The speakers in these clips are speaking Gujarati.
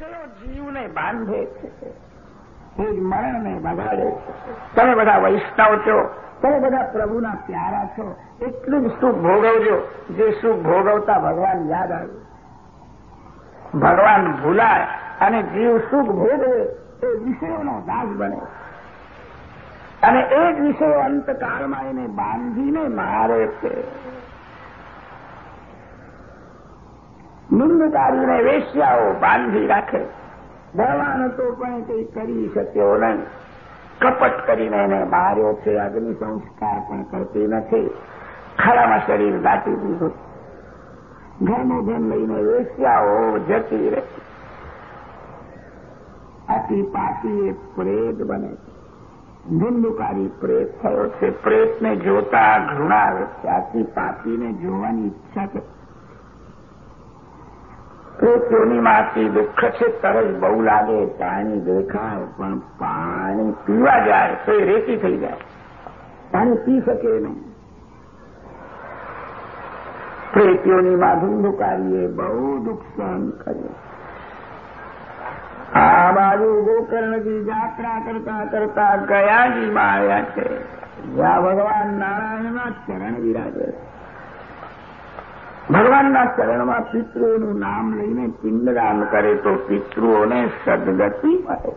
વિષયો જીવને બાંધે છે? એ જ મરણને બગાડે છે. તમે બધા વૈષ્ણવ છો, તમે બધા પ્રભુના પ્યારા છો. એટલું જ સુખ ભોગવજો જે સુખ ભોગવતા ભગવાન યાદ આવ્યું ભગવાન ભૂલાય અને જીવ સુખ ભોગવે એ વિષયોનો દાસ બને. અને એ જ વિષયો અંતકાળમાં એને બાંધીને મારે છે. નિંદકારીને વેશ્યાઓ બાંધી રાખે. ભગવાન તો પણ કંઈ કરી શક્યો નહીં. કપટ કરીને એને માર્યો છે, અગ્નિ સંસ્કાર પણ કરતી નથી. ખરામાં શરીર દાટી દીધું. ઘરનું ધન લઈને વેશ્યાઓ જતી રહે. અતિ પાપી એ પ્રેત બને છે. ધુંધુકારી પ્રેત થયો છે. પ્રેતને જોતા ઘૃણા આવે છે આથી પાપીને જોવાની ઈચ્છા છે. પ્રેતોનીમાંથી દુઃખ છે તરસ બહુ લાગે, પાણી દેખાય, પણ પાણી પીવા જાય, તો એ રેતી થઈ જાય. પાણી પી શકે નહીં. પ્રેતીઓનીમાં ધુંધુકારીએ બહુ દુઃખ સહન કર્યું આ બાજુ ગોકર્ણજી જાત્રા કરતા કરતા ગયાજીમાં આવ્યા છે. જ્યાં ભગવાન નારાયણના ચરણ વિરાજે ભગવાનના ચરણમાં પિતૃઓનું નામ લઈને પિંડદાન કરે તો પિતૃઓને સદગતિ મળે.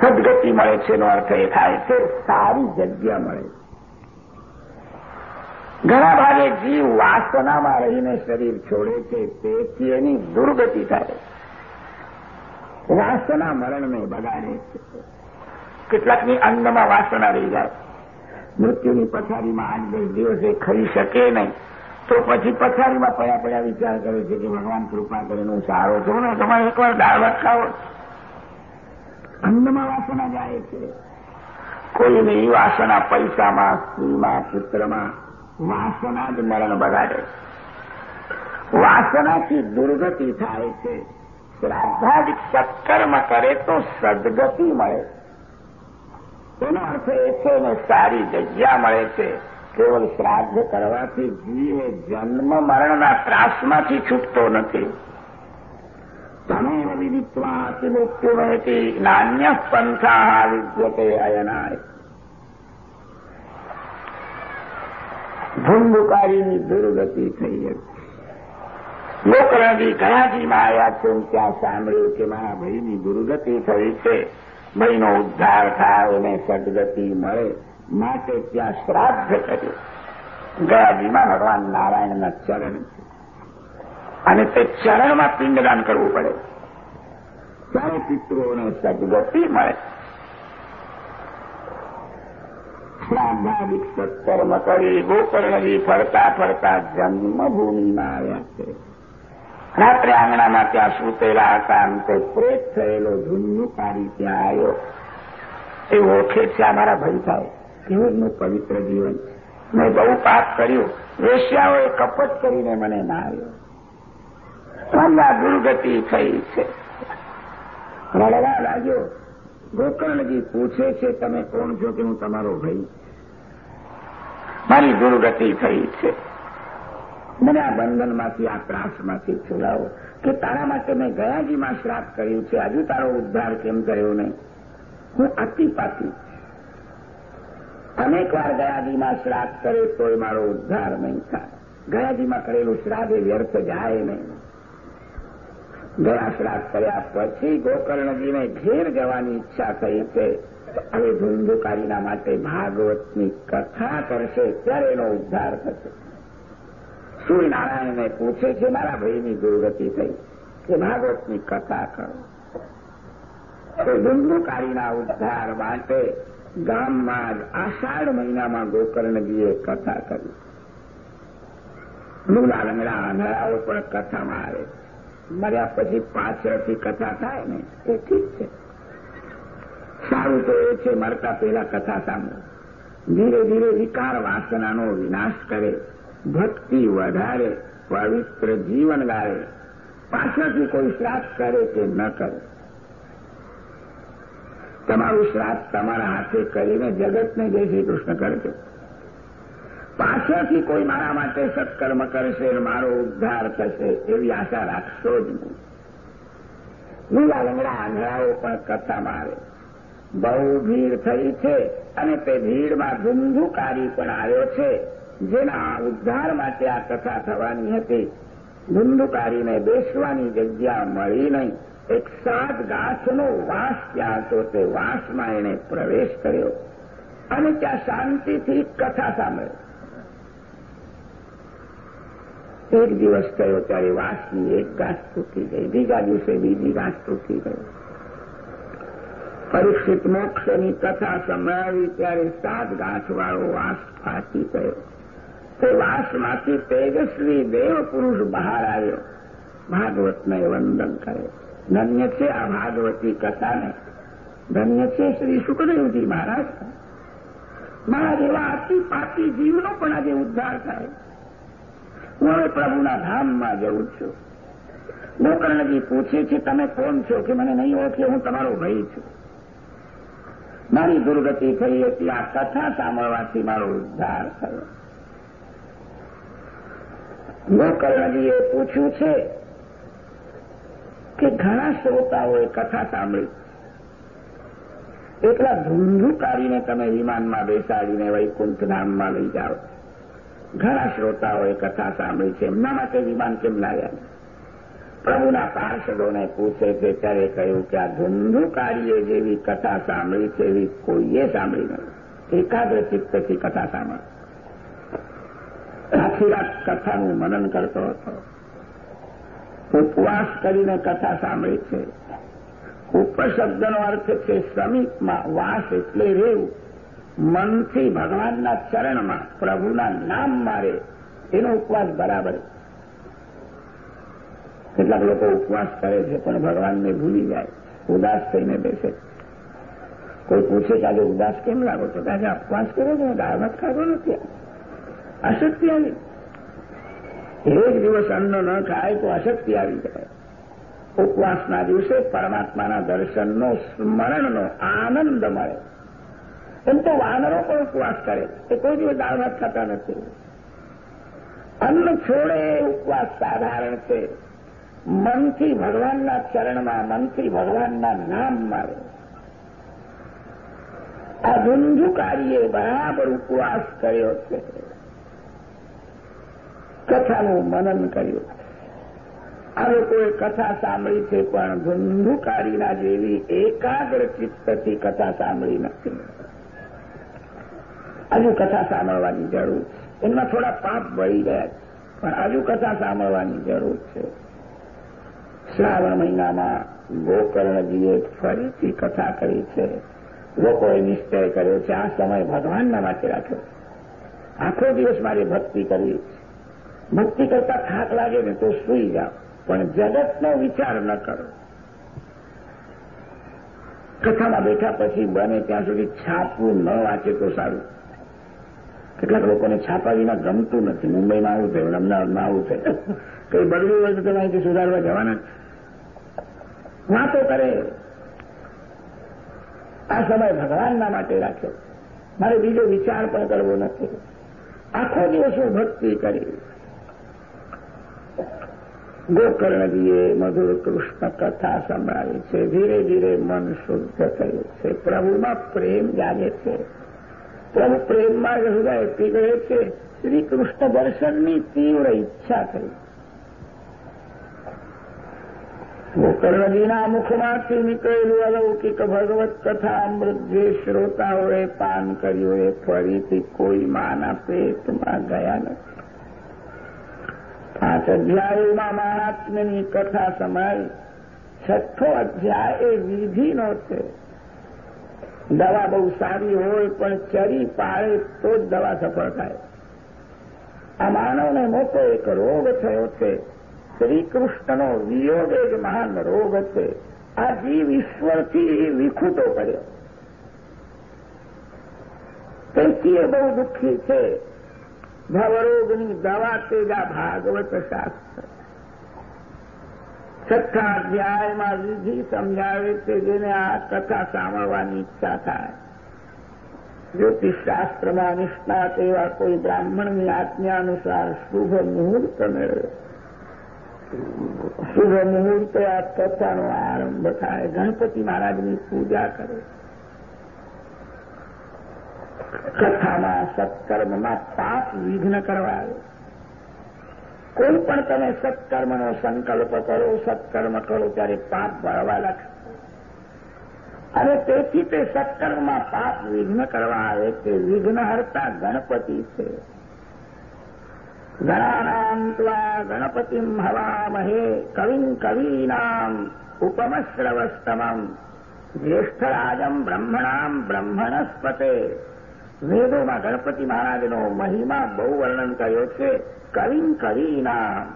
સદગતિ મળે છે એનો અર્થ એ થાય છે સારી જગ્યા મળે. ઘણા ભાગે જીવ વાસનામાં રહીને શરીર છોડે છે, તેથી એની દુર્ગતિ થાય. વાસના મરણને બગાડે છે. કેટલાકની અન્નમાં વાસના રહી જાય. મૃત્યુની પથારીમાં આઠ દસ દિવસે ખરી શકે નહીં. તો પછી પથારીમાં પડ્યા પડ્યા વિચાર કરે છે કે ભગવાન કૃપા કરીને હું સારો છું ને તમારે એકવાર દાળ ભાત ખાવો વાસના જાય છે. કોઈની વાસના પૈસામાં, સ્ત્રીમાં, પુત્રમાં, વાસના જ મરણ બગાડે. વાસનાથી દુર્ગતિ થાય છે. શ્રાદ્ધાદિક સત્કર્મ કરે તો સદગતિ મળે. એનો અર્થ એ છે ને, સારી જગ્યા મળે છે. કેવલ શ્રાદ્ધ કરવાથી જીવ જન્મ મરણના ત્રાસમાંથી છૂટતો નથી. તમે વિદિત્વા મૃત્યુમયતી નાન્ય પંથા વિદ્યતે અયનાય. ધુંધુકારીની દુર્ગતિ થઈ હતી. ગોકર્ણજી ગયાજીમાં આવ્યા છે ત્યાં સાંભળ્યું કે મારા ભાઈની દુર્ગતિ થઈ છે. ભાઈનો ઉદ્ધાર થાય, એને સદગતિ મળે. માટે ત્યાં શ્રાદ્ધ કર્યું. ગયાજીમાં ભગવાન નારાયણના ચરણ અને તે ચરણમાં પિંડદાન કરવું પડે. ત્યારે પિતૃઓને સદગતિ મળે. શ્રાદ્ધાદિક સત્કર્મ કરી ગોકર્ણજી ફરતા ફરતા જન્મભૂમિમાં આવ્યા છે. રાત્રે આંગણામાં ત્યાં સૂતેલા હતા અંતે પ્રેત થયેલો ધુન્નુકારી ત્યાં આવ્યો. એ ઓળખે છે અમારા ભાઈ થાય કેવળનું પવિત્ર જીવન. મેં બહુ પાપ કર્યું. વેશ્યાઓએ કપટ કરીને મને માર્યો મારી દુર્ગતિ થઈ છે. રડવા લાગ્યો. ગોકર્ણજી પૂછે છે, તમે કોણ છો કે હું તમારો ભાઈ? મારી દુર્ગતિ થઈ છે. મને આ બંધનમાંથી, આ ત્રાસમાંથી છોડાવો કે તારા માટે મેં ગયાજીમાં શ્રાપ કર્યું છે. હજુ તારો ઉદ્ધાર કેમ કર્યો નહીં? હું અતિપાતી અનેક વાર ગયાજીમાં શ્રાપ કરે તોય મારો ઉદ્ધાર નહીં થાય. ગયાજીમાં કરેલું શ્રાપ એ વ્યર્થ જાય નહીં. ગયા શ્રાપ કર્યા પછી ગોકર્ણજીને ઘેર જવાની ઈચ્છા થઈ છે હવે ધુંધુકારીના માટે ભાગવતની કથા કરશે. ત્યારે એનો ઉદ્ધાર થશે. સૂર્યનારાયણને પૂછે છે, મારા ભાઈની દુર્ગતિ થઈ. કે ભાગવતની કથા કરો. તો ધુંધુકારીના ઉદ્ધાર માટે ગામમાં આષાઢ મહિનામાં ગોકર્ણજીએ કથા કરી. લુલા રંગડા આંધળાઓ પણ કથામાં આવે મર્યા પછી પાછળથી કથા થાય ને, એ ઠીક છે. સારું તો એ છે, મરતા પહેલા કથા સાંભળો. ધીરે ધીરે વિકાર વાસનાનો વિનાશ કરે. ભક્તિ વધારે, પવિત્ર જીવન ગાળે. પાછળથી કોઈ શ્રાપ કરે કે ન કરે. તમારું શ્રાપ તમારા હાથે કરીને જગતને જય શ્રી કૃષ્ણ કરજો પાછળથી કોઈ મારા માટે સત્કર્મ કરશે મારો ઉદ્ધાર થશે એવી આશા રાખશો જ નહીં. લીલા લંગડા આંધળાઓ પણ કથા આવે બહુ ભીડ થઈ છે અને તે ભીડમાં ધુંધુકારી પણ આવ્યો છે. જેના ઉદ્ધાર માટે આ કથા થવાની હતી. ધુંધુકારીને બેસવાની જગ્યા મળી નહીં. એક સાત ગાંઠનો વાસ ત્યાં હતો. તે વાસમાં એણે પ્રવેશ કર્યો. અને ત્યાં શાંતિથી કથા સાંભળી. એક દિવસ થયો ત્યારે વાસની એક ગાંઠ તૂટી ગઈ. બીજા દિવસે બીજી ગાંઠ તૂટી ગઈ. પરીક્ષિત મોક્ષની કથા સંભળાવી ત્યારે સાત ગાંઠવાળો વાસ ફાટી ગયો. તે વાસમાંથી તેજસ્વી દેવ પુરુષ બહાર આવ્યો. ભાગવતને વંદન કરે. ધન્ય છે આ ભાગવતી કથાને. ધન્ય છે શ્રી સુખદેવજી મહારાજ. મારા જેવા અતિ પાપી જીવનો પણ આજે ઉદ્ધાર થાય. હું હવે પ્રભુના ધામમાં જઉં છું. ગોકર્ણજી પૂછે છે, તમે કોણ છો? કે મને નહીં ઓળખે, હું તમારો ભાઈ છું. મારી દુર્ગતિ થઈ હતી, આ કથા સાંભળવાથી મારો ઉદ્ધાર થયો. ગોકર્ણજીએ પૂછ્યું છે કે ઘણા શ્રોતાઓએ કથા સાંભળી. એટલા ધૂંધુકારીને તમે વિમાનમાં બેસાડીને વૈકુંઠ ધામમાં લઈ જાઓ. ઘણા શ્રોતાઓએ કથા સાંભળી છે. એમના માટે વિમાન કેમ લાવ્યા પ્રભુના પાર્ષદોને પૂછે છે, ત્યારે કહ્યું કે આ ધૂંધુકારીએ જેવી કથા સાંભળી છે, એવી કોઈએ સાંભળી નથી. એકાગ્ર ચિત્તથી કથા સાંભળ. આખી રાત કથાનું મનન કરતો હતો. ઉપવાસ કરીને કથા સાંભળી છે. ઉપશબ્દનો અર્થ છે શ્રમિકમાં વાસ એટલે રહેવું મનથી ભગવાનના ચરણમાં પ્રભુના નામ મારે. એનો ઉપવાસ બરાબર. કેટલાક લોકો ઉપવાસ કરે છે, પણ ભગવાનને ભૂલી જાય. ઉદાસ થઈને બેસે. કોઈ પૂછે કે આજે ઉદાસ કેમ લાગો તો આજે ઉપવાસ કર્યો છે દાળ ખાતો નથી. અશક્તિ આવી. એક દિવસ અન્ન ન ખાય તો અશક્તિ આવી જાય. ઉપવાસના દિવસે પરમાત્માના દર્શનનો, સ્મરણનો આનંદ મળે. એમ તો વાનરો પણ ઉપવાસ કરે. એ કોઈ દિવસ દાળ ભાત ખાતા નથી. અન્ન છોડે ઉપવાસ સાધારણ છે. મનથી ભગવાનના ચરણમાં, મનથી ભગવાનના નામ મારે આ ધુંધુકારીએ બરાબર ઉપવાસ કર્યો છે. કથાનું મનન કર્યું. આ લોકોએ કથા સાંભળી છે પણ ધુંધુકારીના જેવી એકાગ્ર ચિત્તથી કથા સાંભળી નથી. હજુ કથા સાંભળવાની જરૂર એમના થોડા પાપ વળી ગયા પણ હજુ કથા સાંભળવાની જરૂર છે. શ્રાવણ મહિનામાં ગોકર્ણજીએ ફરીથી કથા કરી છે. લોકોએ નિશ્ચય કર્યો છે, આ સમય ભગવાનના માટે રાખ્યો. આખો દિવસ મારી ભક્તિ કરવી છે ભક્તિ કરતા થાક લાગે ને તો સુઈ જાઓ. પણ જગતનો વિચાર ન કરો. કથામાં બેઠા પછી બને ત્યાં સુધી છાપવું ન વાંચે તો સારું. કેટલાક લોકોને છાપા વિના ગમતું નથી. મુંબઈમાં આવું થયું, અમદાવાદમાં આવું થયું. કઈ બદલવું હોય તો તમે સુધારવા જવાના. વાતો કરે. આ સમય ભગવાનના માટે રાખ્યો. મારે બીજો વિચાર પણ કરવો નથી. આખો દિવસ હું ભક્તિ કરી. ગોકર્ણજીએ મધુર કૃષ્ણ કથા સંભળાવી છે. ધીરે ધીરે મન શુદ્ધ થયું છે. પ્રભુમાં પ્રેમ જાગે છે. પ્રભુ પ્રેમમાં હૃદય પીગળે છે. શ્રી કૃષ્ણ દર્શનની તીવ્ર ઈચ્છા થઈ. ગોકર્ણજીના મુખમાંથી નીકળેલું અલૌકિક ભગવત કથા અમૃત જે શ્રોતાઓએ પાન કર્યું એ ફરીથી કોઈ માના પેટમાં ગયા નથી. પાંચ અધ્યાયોમાં મહાત્મ્યની કથા સમાઈ છઠ્ઠો અધ્યાય એ વિધિનો છે. દવા બહુ સારી હોય પણ ચરી પાળે તો જ દવા સફળ થાય. આ માનવને મોટો એક રોગ થયો છે. શ્રી કૃષ્ણનો વિયોગ એક મહાન રોગ છે. આ જીવ ઈશ્વરથી વિખૂટો કર્યો. તેથી બહુ દુઃખી છે. ભવરોગની દવા તેજા ભાગવત શાસ્ત્ર છઠ્ઠા અધ્યાયમાં વિધિ સમજાવે છે જેને આ કથા સાંભળવાની ઈચ્છા થાય જ્યોતિષશાસ્ત્રમાં નિષ્ણાત એવા કોઈ બ્રાહ્મણની આજ્ઞા અનુસાર શુભ મુહૂર્ત મેળવે શુભ મુહૂર્તે આ કથાનો આરંભ થાય। ગણપતિ મહારાજની પૂજા કરે। કથામાં સત્કર્મમાં પાપ વિઘ્ન કરવા આવે. કોઈ પણ તમે સત્કર્મનો સંકલ્પ કરો, સત્કર્મ કરો, ત્યારે પાપ બળવા લાગશે અને તેથી તે સત્કર્મમાં પાપ વિઘ્ન કરવા આવે, તે વિઘ્નહર્તા ગણપતિ છે. ગણાનામ ત્વા ગણપતિમ હવામહે કવિમ કવીનામ ઉપમશ્રવસ્તમમ. જ્યેષ્ઠરાજમ બ્રહ્મણામ બ્રહ્મણસ્પતે. વેદોમાં ગણપતિ મહારાજનો મહિમા બહુ વર્ણન કર્યો છે. કરીમ કરીના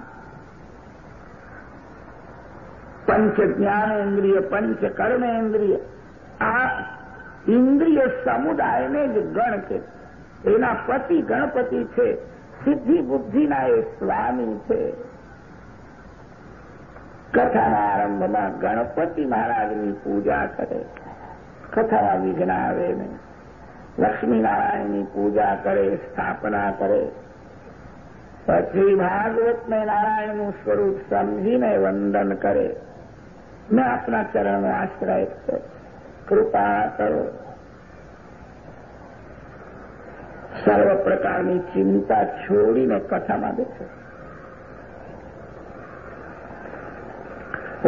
પંચ જ્ઞાનેન્દ્રિય પંચ કર્મેન્દ્રિય આ ઇન્દ્રિય સમુદાયને જ ગણ છે. એના પતિ ગણપતિ છે. સિદ્ધિ બુદ્ધિના એ સ્વામી છે. કથાના આરંભમાં ગણપતિ મહારાજની પૂજા કરે. કથામાં વિઘ્ન આવે નહીં લક્ષ્મીનારાયણની પૂજા કરે, સ્થાપના કરે. પછી ભાગવતને નારાયણનું સ્વરૂપ સમજીને વંદન કરે. મેં આપના ચરણનો આશ્રય કરો કૃપા કરો. સર્વ પ્રકારની ચિંતા છોડીને કથામાં બેસે.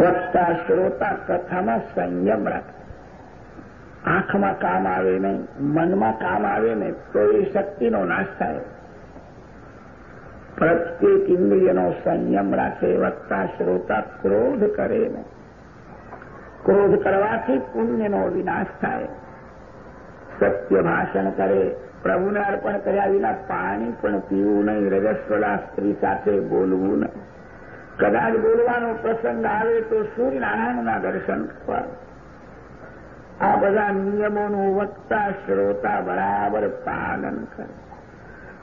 વક્તા શ્રોતા કથામાં સંયમ રાખે. આંખમાં કામ આવે નહીં, મનમાં કામ આવે નહીં, તો એ શક્તિનો નાશ થાય. પ્રત્યેક ઇન્દ્રિયનો સંયમ રાખે, વક્તા, શ્રોતા ક્રોધ કરે નહીં. ક્રોધ કરવાથી પુણ્યનો વિનાશ થાય. સત્ય ભાષણ કરે, પ્રભુને અર્પણ કર્યા વિના પાણી પણ પીવું નહીં, રજસ્વલા સ્ત્રી સાથે બોલવું નહીં. કદાચ બોલવાનો પ્રસંગ આવે તો સૂર્યનારાયણના દર્શન કરવા આ બધા નિયમોનું વક્તા શ્રોતા બરાબર પાલન કરે.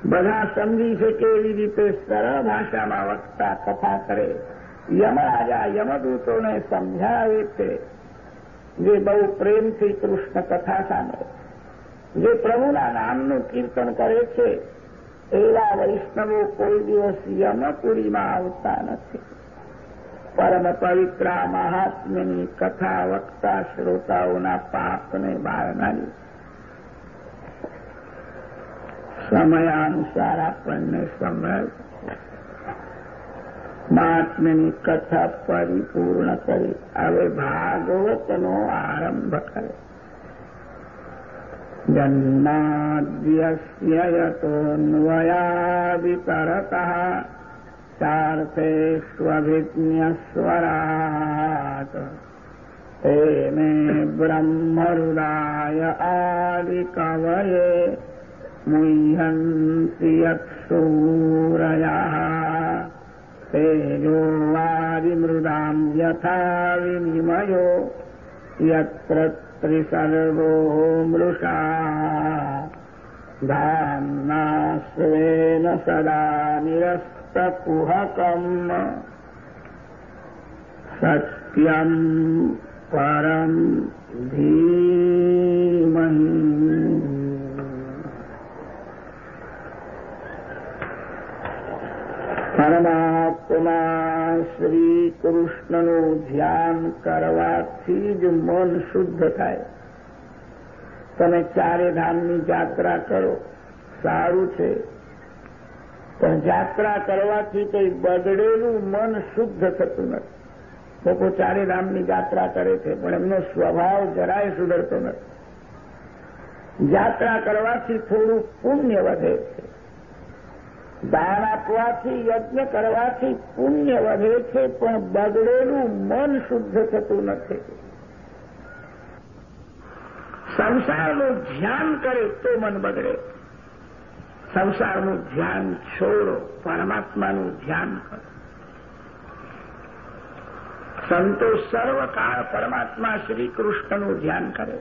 બધા સમજી શકે એવી રીતે સરળ ભાષામાં વક્તા કથા કરે? યમરાજા યમદૂતોને સમજાવે છે. જે બહુ પ્રેમથી કૃષ્ણ કથા સાંભળે જે પ્રભુના નામનું કીર્તન કરે છે. એવા વૈષ્ણવો કોઈ દિવસ યમપુરીમાં આવતા નથી. પરમ પવિત્ર મહાત્મ્યની કથા વક્તા શ્રોતાઓના પાપને બાળનારી સમયાનુસાર આપણને સમય મહાત્મ્યની કથા પરિપૂર્ણ કરી હવે ભાગવતનો આરંભ કરે જન્માદ્યસ્ય चार्थेष्वभिज्ञस्वरात् हे मे ब्रह्मरुदाय आदिकवये मुह्यन्ति यत्सूरयः तेजोवादिमृदां यथा विनिमयो यत्र त्रिसर्गो मृषा धाम्ना स्वेन सदा निरस्त તપુહકમ સત્યમ પરમ ધીમહી. પરમાત્મા શ્રી કૃષ્ણનું ધ્યાન કરવાથી જ મન શુદ્ધ થાય. તમે ચારે ધામની યાત્રા કરો. સારું છે. પણ જાત્રા કરવાથી કંઈ બગડેલું મન શુદ્ધ થતું નથી. લોકો ચારે રામની જાત્રા કરે છે, પણ એમનો સ્વભાવ જરાય સુધરતો નથી. જાત્રા કરવાથી થોડું પુણ્ય વધે છે. દાન આપવાથી, યજ્ઞ કરવાથી પુણ્ય વધે છે, પણ બગડેલું મન શુદ્ધ થતું નથી. સંસારનું ધ્યાન કરે તો મન બગડે. સંસારનું ધ્યાન છોડો, પરમાત્માનું ધ્યાન કરો. સંતો સર્વકાળ પરમાત્મા શ્રી કૃષ્ણનું ધ્યાન કરે.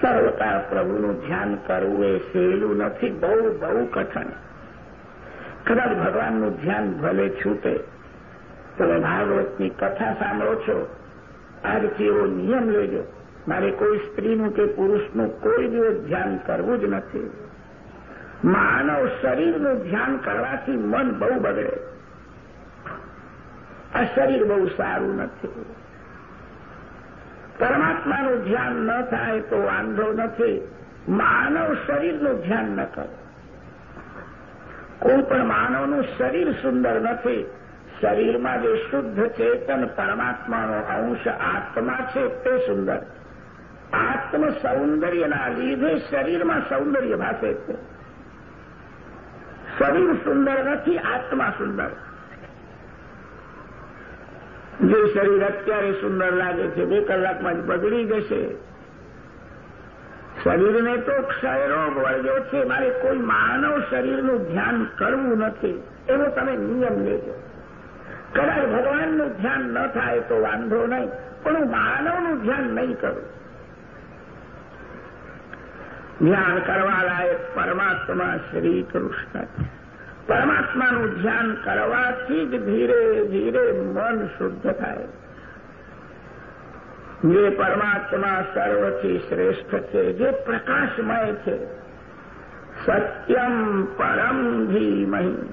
સર્વકાળ પ્રભુનું ધ્યાન કરવું એ સહેલું નથી, બહુ બહુ કઠણ. કદાચ ભગવાનનું ધ્યાન ભલે છૂટે, તમે ભાગવતની કથા સાંભળો છો. આજથી એવો નિયમ લેજો. મારે કોઈ સ્ત્રીનું કે પુરુષનું કોઈ દિવસ ધ્યાન કરવું જ નથી. માનવ શરીરનું ધ્યાન કરવાથી મન બહુ બગડે. આ શરીર બહુ સારું નથી. પરમાત્માનું ધ્યાન ન થાય તો વાંધો નથી. માનવ શરીરનું ધ્યાન ન કરે. કોઈ પણ માનવનું શરીર સુંદર નથી. શરીરમાં જે શુદ્ધ ચેતન પરમાત્માનો અંશ આત્મા છે તે સુંદર. આત્મ સૌંદર્યના લીધે શરીરમાં સૌંદર્ય ભાસે છે. શરીર સુંદર નથી, આત્મા સુંદર. જે શરીર અત્યારે સુંદર લાગે છે, બે કલાકમાં જ બગડી જશે. શરીરને તો ક્ષયરોગ વળગ્યો છે, મારે કોઈ માનવ શરીરનું ધ્યાન કરવું નથી. એવો તમે નિયમ લેજો. કદાચ ભગવાનનું ધ્યાન ન થાય તો વાંધો નહીં, પણ હું માનવનું ધ્યાન નહીં કરું. ધ્યાન કરવા લાયક પરમાત્મા શ્રી કૃષ્ણ. પરમાત્માનું ધ્યાન કરવાથી જ ધીરે ધીરે મન શુદ્ધ થાય. જે પરમાત્મા સર્વથી શ્રેષ્ઠ છે, જે પ્રકાશમય છે, સત્યમ પરમ ધીમહી.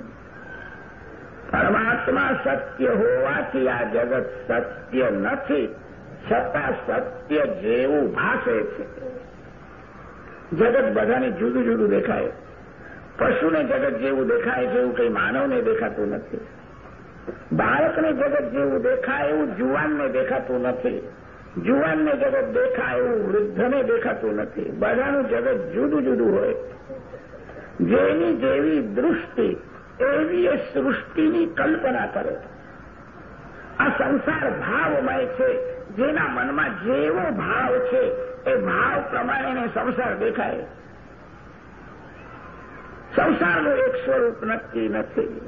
પરમાત્મા સત્ય હોવાથી આ જગત સત્ય નથી, છતાં સત્ય જેવું ભાષે છે. જગત બધાને જુદું જુદું દેખાય. પશુને જગત જેવું દેખાય છે કંઈ માનવને દેખાતું નથી. બાળકને જગત જેવું દેખાય એવું જુવાનને દેખાતું નથી. જુવાનને જગત દેખાય એવું વૃદ્ધને દેખાતું નથી. બધાનું જગત જુદું જુદું હોય. જેની જેવી દૃષ્ટિ, એવી એ સૃષ્ટિની કલ્પના કરે. આ સંસાર ભાવમય છે. જેના મનમાં જેવો ભાવ છે એ ભાવ પ્રમાણેનો સંસાર દેખાય. સંસારનું એક સ્વરૂપ નક્કી નથી.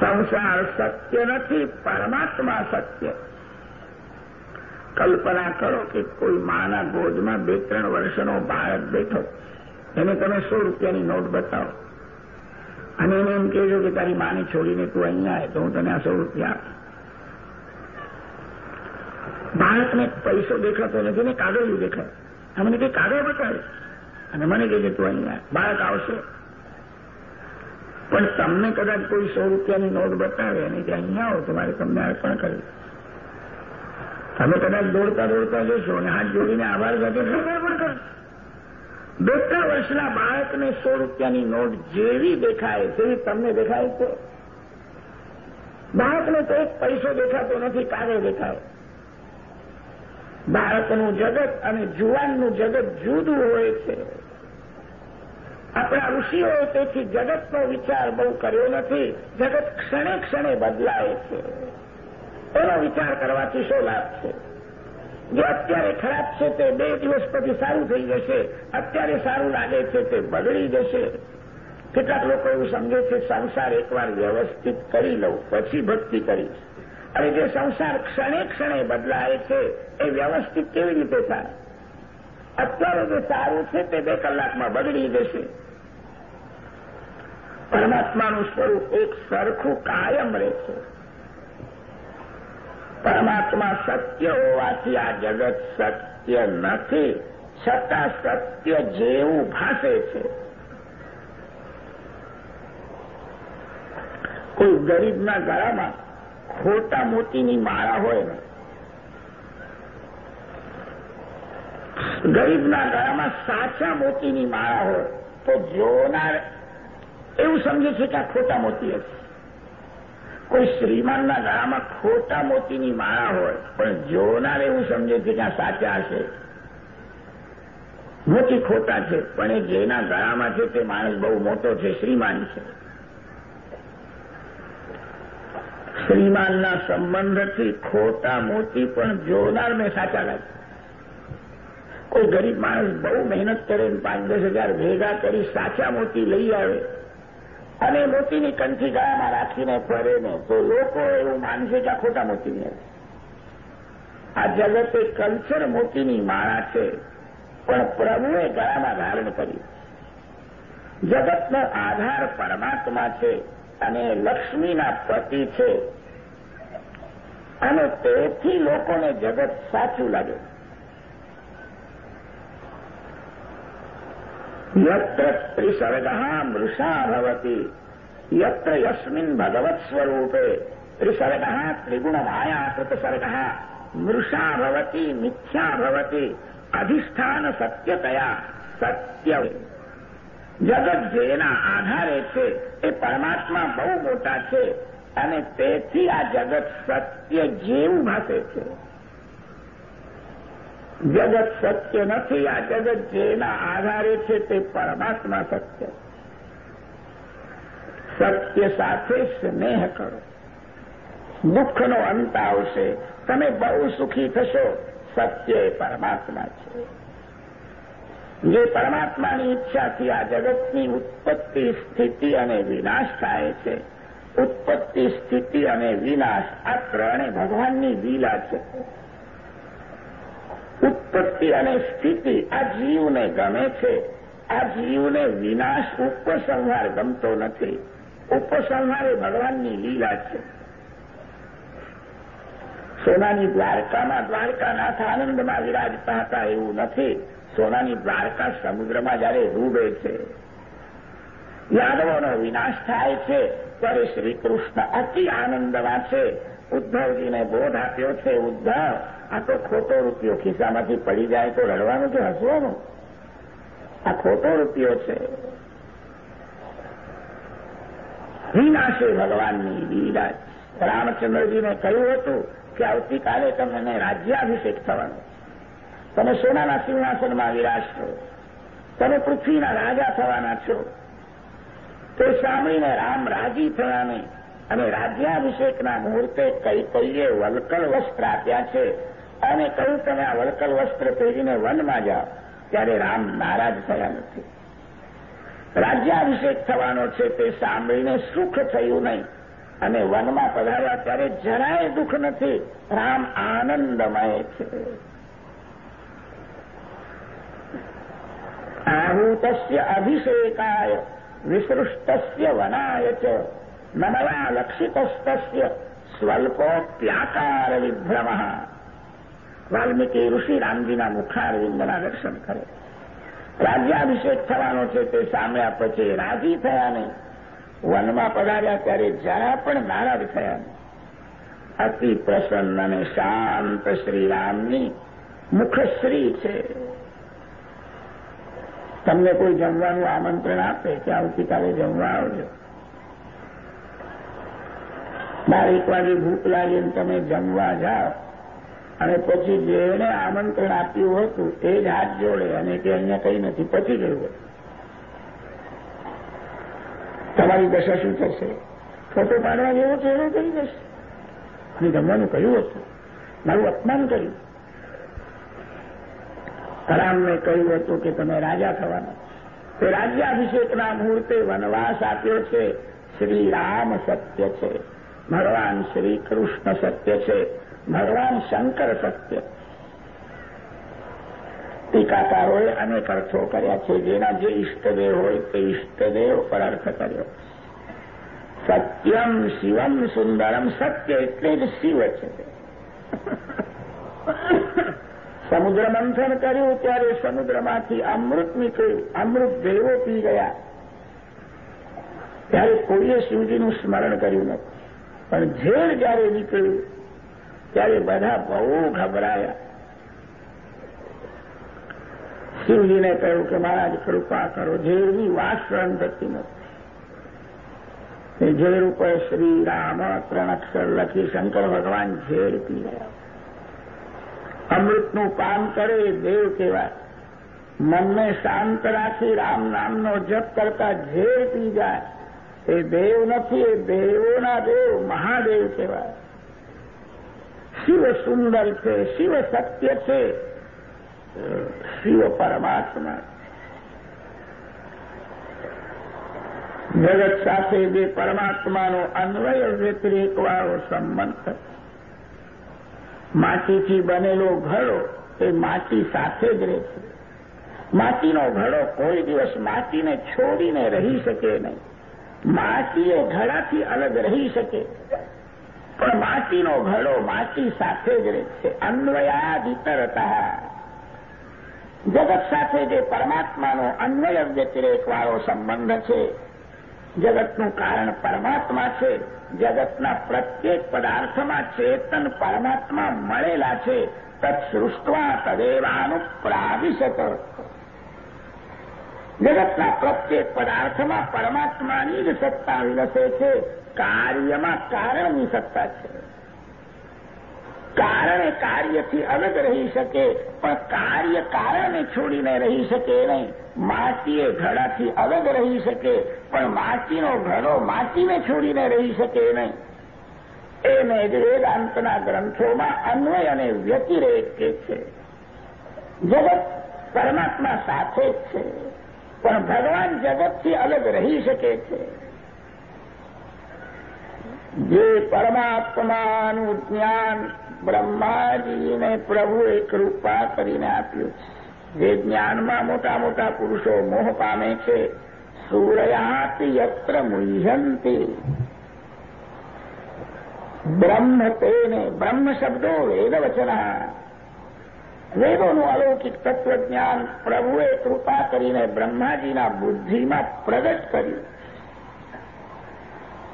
સંસાર સત્ય નથી, પરમાત્મા સત્ય. કલ્પના કરો કે કોઈ માના ગોદમાં બે, ત્રણ વર્ષનો બાળક બેઠો. એને તમે સો રૂપિયાની નોટ બતાવો. અને એને એમ કહેજો કે તારી માને છોડીને તું અહીંયા આવે તો હું તને આ સો રૂપિયા બાળકને પૈસો દેખાતો નથી ને કાગળિયું દેખાય. આ કઈ કાગળ બતાવે. અને મને કહે છે, તું અહીંયા બાળક આવશે. પણ તમને કદાચ કોઈ સો રૂપિયાની નોટ બતાવે અને કે અહીંયા આવો, તો મારે તમને અર્પણ કરવી. તમે કદાચ દોડતા દોડતા જશો અને હાથ જોડીને આભાર સાથે પણ કરો. બે ત્રણ વર્ષના બાળકને સો રૂપિયાની નોટ જેવી દેખાય તેવી તમને દેખાય છે બાળકને તો એક પૈસો દેખાતો નથી, કાગળ દેખાય. બાળકનું જગત અને જુવાનનું જગત જુદું હોય છે. આપણા ઋષિઓએ તેથી જગતનો વિચાર બહુ કર્યો નથી. જગત ક્ષણે ક્ષણે બદલાય છે. એનો વિચાર કરવાથી શું લાભ છે? જે અત્યારે ખરાબ છે તે બે દિવસ પછી સારું થઈ જશે. અત્યારે સારું લાગે છે તે બગડી જશે. કેટલાક લોકો એવું સમજે છે, સંસાર એકવાર વ્યવસ્થિત કરી લઉં, પછી ભક્તિ કરીશ. અને જે સંસાર ક્ષણે ક્ષણે બદલાય છે, એ વ્યવસ્થિત કેવી રીતે થાય? અત્યારે જે સારું છે, તે બે કલાકમાં બગડી જશે. પરમાત્માનું સ્વરૂપ એક સરખું કાયમ રહે છે પરમાત્મા સત્ય હોવાથી આ જગત સત્ય નથી, છતાં સત્ય જેવું ભાષે છે. કોઈ ગરીબના ગળામાં ખોટા મોતીની માળા હોય ને, ગરીબના ગળામાં સાચા મોતીની માળા હોય, તો જોનાર એવું સમજે છે કે આ ખોટા મોતી હશે કોઈ શ્રીમાનના ગળામાં ખોટા મોતીની માળા હોય, પણ જોનાર એવું સમજે છે કે આ સાચા હશે મોતી ખોટા છે, પણ એ જેના ગળામાં છે તે માણસ બહુ મોટો છે, શ્રીમાન છે. શ્રીમાનના સંબંધથી ખોટા મોતી પણ જોનારને સાચા લાગે કોઈ ગરીબ માણસ બહુ મહેનત કરે પાંચ દસ હજાર ભેગા કરી સાચા મોતી લઈ આવે અને મોતીની કંઠી ગળામાં રાખીને ફરે ને તો લોકો એવું માનશે કે આ ખોટા મોતીની આ જગતે કલ્ચર મોતીની માળા છે, પણ પ્રભુએ ગળામાં ધારણ કરી જગતનો આધાર પરમાત્મા છે અને લક્ષ્મીના પતિ છે. અને તેથી લોકોને જગત સાચું લાગે. યત્ર ત્રિસર્ગ મૃષા ભવતી. યત્ર યસ્મિન ભગવત સ્વરૂપે ત્રિસર્ગ ત્રિગુણમાયા કૃતસર્ગ મૃષા ભવતી મિથ્યા ભવતી. અધિષ્ઠાન સત્યતયા સત્ય. જગત જેના આધારે છે એ પરમાત્મા બહુ મોટા છે. અને તેથી આ જગત સત્ય જેવું ભાષે છે. જગત સત્ય નથી, આ જગત જેના આધારે છે તે પરમાત્મા સત્ય. સત્ય સાથે સ્નેહ કરો. દુઃખનો અંત આવશે. તમે બહુ સુખી થશો. સત્ય એ પરમાત્મા છે. જે પરમાત્માની ઈચ્છાથી આ જગતની ઉત્પત્તિ, સ્થિતિ અને વિનાશ થાય છે ઉત્પત્તિ, સ્થિતિ અને વિનાશ. આ ત્રણે ભગવાનની લીલા છે. ઉત્પત્તિ અને સ્થિતિ આ જીવને ગમે છે. આ જીવને વિનાશ, ઉપસંહાર ગમતો નથી. ઉપસંહાર એ ભગવાનની લીલા છે. સોનાની દ્વારકામાં દ્વારકાનાથ આનંદમાં વિરાજતા હતા એવું નથી. સોનાની દ્વારકા સમુદ્રમાં જયારે ડૂબે છે. યાદવોનો વિનાશ થાય છે. ત્યારે શ્રી કૃષ્ણ. અતિ આનંદમાં છે. ઉદ્ધવજીને બોધ આપ્યો છે, ઉદ્ધવ. આ તો ખોટો રૂપિયો ખિસ્સામાંથી પડી જાય તો રડવાનું કે હસવાનું? આ ખોટો રૂપિયો છે. વિનાશે ભગવાનની લીલા રામચંદ્રજીને કહ્યું હતું કે આવતીકાલે તમને રાજ્યાભિષેક થવાનો તમે સોનાના સિંહાસનમાં વિરાજશો. તમે પૃથ્વીના રાજા થવાના છો. તે સાંભળીને રામ રાજી થયા નહીં અને રાજ્યાભિષેકના મુહૂર્તે કઈ કઈએ વલકલ વસ્ત્ર આપ્યા છે. અને કહ્યું, તમે આ વલકલ વસ્ત્ર પહેરીને વનમાં જાઓ. ત્યારે રામ નારાજ થયા નથી. રાજ્યાભિષેક થવાનો છે તે સાંભળીને સુખ થયું નહીં. અને વનમાં પધાર્યા ત્યારે જરાય દુઃખ નથી. રામ આનંદમય છે. આહુતસ્ય અભિષેકાય. વિસૃષ્ટસ્ય વનાય ચ નમલા સ્વલ્પોપ્યાકાર વિભ્રમ વાલ્મીકી ઋષિ રામજીના મુખારવિંદના દર્શન કરે રાજ્યાભિષેક થવાનો છે તે સામ્યા પછી રાજી થયા નહીં વનમાં પધાર્યા ત્યારે જરા પણ નારાજ થયા નહીં અતિ પ્રસન્ન અને શાંત શ્રીરામની મુખશ્રી છે તમને કોઈ જમવાનું આમંત્રણ આપે કે આવતીકાલે જમવા આવજો. બારેક વાગે ભૂખ લાગે તમે જમવા જાઓ. અને પછી જેને આમંત્રણ આપ્યું હતું એ જ હાથ જોડે અને કે અહીંયા કઈ નથી પચી ગયું તમારી દશા શું થશે? ફોટો પાડવા જેવો ચહેરો કરી જશે અને જમવાનું કહ્યું હતું. મારું અપમાન કર્યું. રામને કહ્યું હતું કે તમે રાજા થવાના. તો રાજ્યાભિષેકના મુહૂર્તે વનવાસ આપ્યો છે. શ્રી રામ સત્ય છે. ભગવાન શ્રી કૃષ્ણ સત્ય છે. ભગવાન શંકર સત્ય. ટીકાકારોએ અનેક અર્થો કર્યા છે. જેના જે ઇષ્ટદેવ હોય તે ઇષ્ટદેવ પર અર્થ કર્યો. સત્યમ શિવમ સુંદરમ સત્ય એટલે જ શિવ છે. સમુદ્ર મંથન કર્યું ત્યારે સમુદ્રમાંથી અમૃત નીકળ્યું અમૃત દેવો પી ગયા. ત્યારે કોઈએ શિવજીનું સ્મરણ કર્યું નથી. પણ ઝેર જ્યારે નીકળ્યું, ત્યારે બધા બહુ ગભરાયા. શિવજીને કહ્યું કે મહારાજ, કૃપા કરો, ઝેરની સહન થતી નથી. ઝેર ઉપર શ્રી રામ ત્રણ અક્ષર લખી શંકર ભગવાન ઝેર પી ગયા. અમૃતનું પાન કરે, દેવ કહેવાય મનને શાંત રાખી રામ નામનો જપ કરતા ઝેર પી જાય, એ દેવ નથી, એ દેવોના દેવ, મહાદેવ કહેવાય શિવ સુંદર છે, શિવ સત્ય છે, શિવ પરમાત્મા. જગત સાથે જે પરમાત્માનો અન્વય, વ્યતિરેકવાળો સંબંધ. માટીથી બનેલો ઘડો એ માટી સાથે જ રહે માટીનો ઘડો કોઈ દિવસ માટીને છોડીને રહી શકે નહીં. માટી એ ઘડાથી અલગ રહી શકે. પણ માટીનો ઘડો માટી સાથે જ રહે છે. અન્વયાદિતરતા જગત સાથે જે પરમાત્માનો અન્વય વ્યતિરેકવાળો સંબંધ છે જગતનું કારણ પરમાત્મા છે. જગતના પ્રત્યેક પદાર્થમાં ચેતન પરમાત્મા મળેલા છે. તત્સૃષ્ટવા તદેવાનું પ્રાવિશત જગતના પ્રત્યેક પદાર્થમાં પરમાત્માની જ સત્તા વિલસે છે. કાર્યમાં કારણની સત્તા છે. કારણ કાર્યથી અલગ રહી શકે, પણ કાર્ય કારણને છોડીને રહી શકે નહીં. માટી એ ઘડાથી અલગ રહી શકે, પણ માટીનો ઘડો માટીને છોડીને રહી શકે નહીં. એને વેદાંતના ગ્રંથોમાં અન્વય અને વ્યતિરેક કે છે. જગત પરમાત્મા સાથે જ છે, પણ ભગવાન જગતથી અલગ રહી શકે છે. જે પરમાત્માનું જ્ઞાન બ્રહ્માજીને પ્રભુએ કૃપા કરીને આપ્યું છે. જે જ્ઞાનમાં મોટા મોટા પુરુષો મોહ પામે છે, સૂર્યાત યત્ર મુહ્યંતી. બ્રહ્મ તેને બ્રહ્મ શબ્દો વેદવચના. વેદોનું અલૌકિક તત્વજ્ઞાન પ્રભુએ કૃપા કરીને બ્રહ્માજીના બુદ્ધિમાં પ્રગટ કર્યું.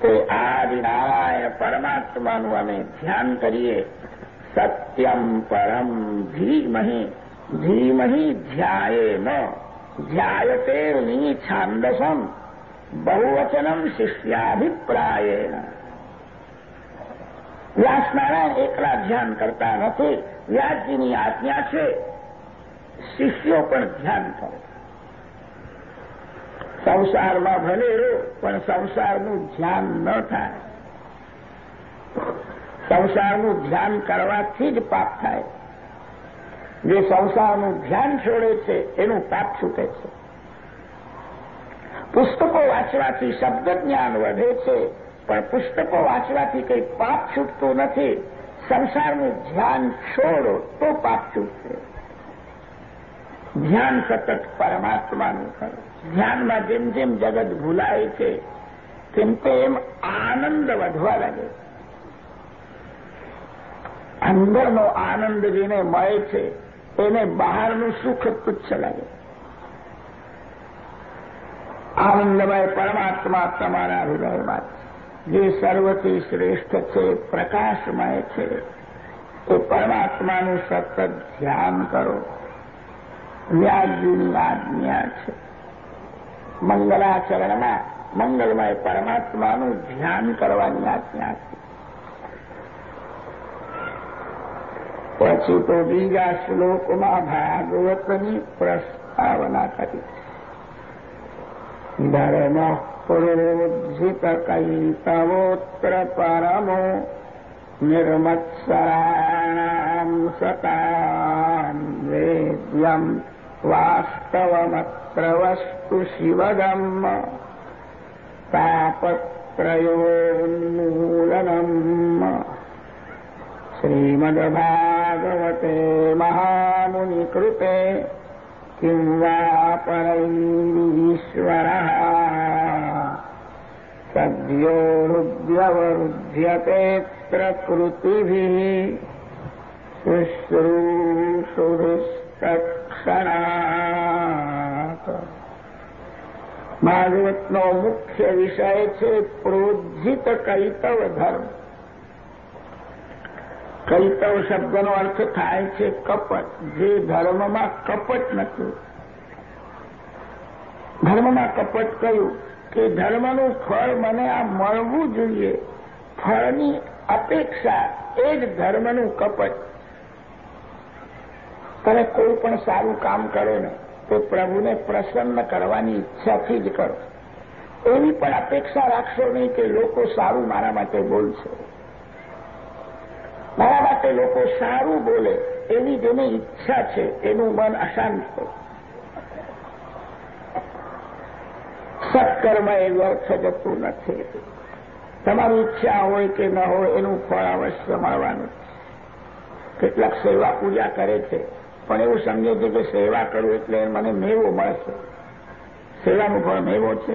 તે આદિનારાયણ પરમાત્માનું અમે ધ્યાન કરીએ. સત્યમ પરમ ધીમહી. ધીમહી ધ્યાયે ન ધ્યાયતે છાંદસમ બહુવચનમ શિષ્યાભિપ્રાયેણ વ્યાસનારાયણ એકલા ધ્યાન કરતા નથી વ્યાસજીની આજ્ઞા છે શિષ્યો પણ ધ્યાન કરે સંસારમાં ભલે પણ સંસારનું ધ્યાન ન થાય સંસારનું ધ્યાન કરવાથી જ પાપ થાય જે સંસારનું ધ્યાન છોડે છે, એનું પાપ છૂટે છે. પુસ્તકો વાંચવાથી શબ્દ જ્ઞાન વધે છે, પણ પુસ્તકો વાંચવાથી કંઈ પાપ છૂટતું નથી. સંસારનું ધ્યાન છોડો તો પાપ છૂટશે. ધ્યાન સતત પરમાત્માનું કરો ધ્યાનમાં જેમ જેમ જગત ભૂલાય છે, તેમ તેમ આનંદ વધવા લાગે અંદરનો આનંદ જેને મળે છે એને બહારનું સુખ તુચ્છ લાગે. આનંદમય પરમાત્મા તમારા હૃદયમાં જે સર્વથી શ્રેષ્ઠ છે, પ્રકાશમય છે, એ પરમાત્માનું સતત ધ્યાન કરો. વ્યાસજીની આજ્ઞા છે. મંગલાચરણમાં મંગલમય પરમાત્માનું ધ્યાન કરવાની આજ્ઞા છે. પછી તો બીજા શ્લોકમાં ભાગવતની પ્રસ્તાવના કરી ધર્મ પ્રોજિત કૈતવોત્ર પરમો નિર્મત્સરાણામ વેદ્યમ વાસ્તવમત્ર વસ્તુ શિવગમ તાપત્રયોન્મૂલનમ श्रीमद्भागवते महामुनिकृते किं वा परैरीश्वरः सद्यो हृद्यवरुध्यतेऽत्र कृतिभिः શુશ્રુષુભિષ્તક્ષણાત ભાગવતનો મુખ્ય વિષય છે પ્રોજ્જિત કૈતવ ધર્મ કૈતવ શબ્દનો અર્થ થાય છે કપટ. જે ધર્મમાં કપટ નથી. ધર્મમાં કપટ કયું? કે ધર્મનું ફળ મને આ મળવું જોઈએ. ફળની અપેક્ષા એ જ ધર્મનું કપટ. તમે કોઈ પણ સારું કામ કરો ને, તો પ્રભુને પ્રસન્ન કરવાની ઈચ્છાથી જ કરો. એવી પણ અપેક્ષા રાખશો નહીં કે લોકો સારું મારા માટે બોલશે. માટે લોકો સારું બોલે. એવી જેની ઈચ્છા છે, એનું મન અશાંત હોય. સત્કર્મ એ વ્યર્થ જતું નથી. તમારી ઈચ્છા હોય કે ન હોય, એનું ફળ અવશ્ય મળવાનું કેટલાક સેવા પૂજા કરે છે, પણ એવું સમજે છે કે સેવા કરું એટલે મને મેવો મળશે. સેવાનું ફળ મેવો છે.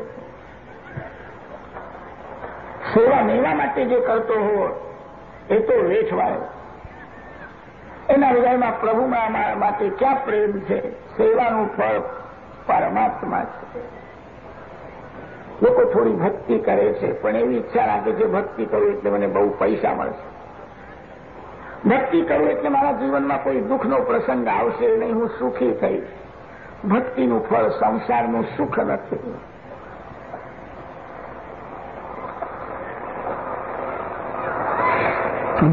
સેવા મેવા માટે જે કરતો હોય, એ તો વેઠવાયો. એના હૃદયમાં પ્રભુમાં માટે ક્યાં પ્રેમ છે? સેવાનું ફળ પરમાત્મા છે. લોકો થોડી ભક્તિ કરે છે, પણ એવી ઈચ્છા રાખે છે, ભક્તિ કરું એટલે મને બહુ પૈસા મળશે. ભક્તિ કરું એટલે મારા જીવનમાં કોઈ દુઃખનો પ્રસંગ આવશે નહીં, હું સુખી થઈશ. ભક્તિનું ફળ સંસારનું સુખ નથી.